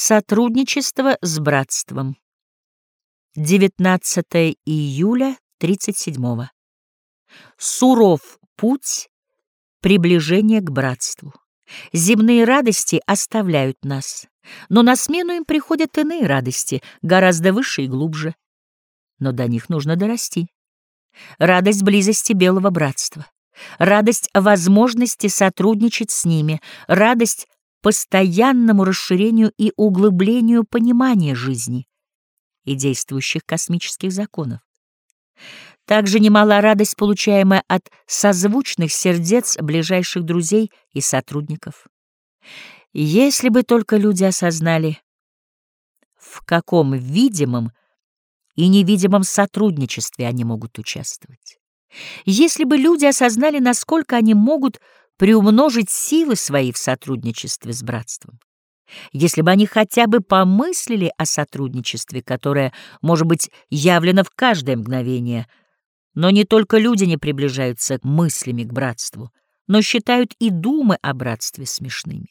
Сотрудничество с братством. 19 июля 37 -го. Суров путь приближения к братству. Земные радости оставляют нас, но на смену им приходят иные радости, гораздо выше и глубже. Но до них нужно дорасти. Радость близости белого братства, радость возможности сотрудничать с ними, радость постоянному расширению и углублению понимания жизни и действующих космических законов. Также немала радость, получаемая от созвучных сердец ближайших друзей и сотрудников. Если бы только люди осознали, в каком видимом и невидимом сотрудничестве они могут участвовать. Если бы люди осознали, насколько они могут приумножить силы свои в сотрудничестве с братством. Если бы они хотя бы помыслили о сотрудничестве, которое может быть явлено в каждое мгновение, но не только люди не приближаются мыслями к братству, но считают и думы о братстве смешными.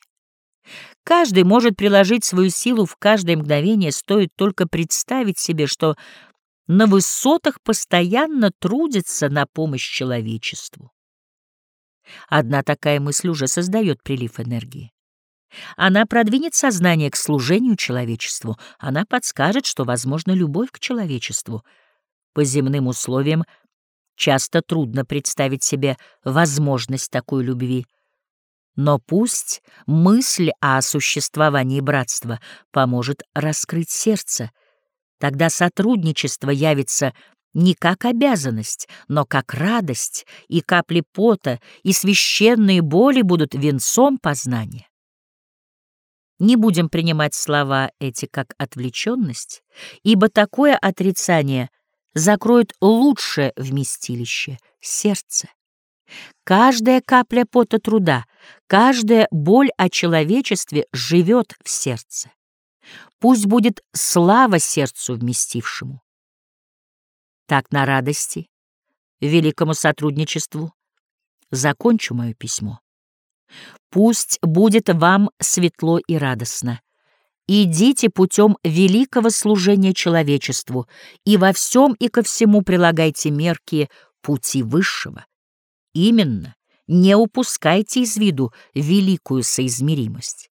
Каждый может приложить свою силу в каждое мгновение, стоит только представить себе, что на высотах постоянно трудится на помощь человечеству. Одна такая мысль уже создает прилив энергии. Она продвинет сознание к служению человечеству, она подскажет, что возможна любовь к человечеству. По земным условиям часто трудно представить себе возможность такой любви. Но пусть мысль о существовании братства поможет раскрыть сердце, тогда сотрудничество явится не как обязанность, но как радость, и капли пота, и священные боли будут венцом познания. Не будем принимать слова эти как отвлеченность, ибо такое отрицание закроет лучшее вместилище — сердце. Каждая капля пота труда, каждая боль о человечестве живет в сердце. Пусть будет слава сердцу вместившему. Так на радости, великому сотрудничеству, закончу мое письмо. Пусть будет вам светло и радостно. Идите путем великого служения человечеству и во всем и ко всему прилагайте мерки пути высшего. Именно, не упускайте из виду великую соизмеримость.